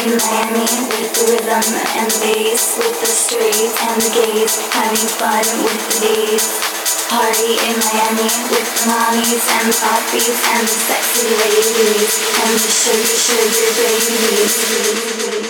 in Miami with the rhythm and bass, with the streets and the gays, having fun with the bees. Party in Miami with the mommies and the poppies and the sexy ladies and the sugar sugar babies.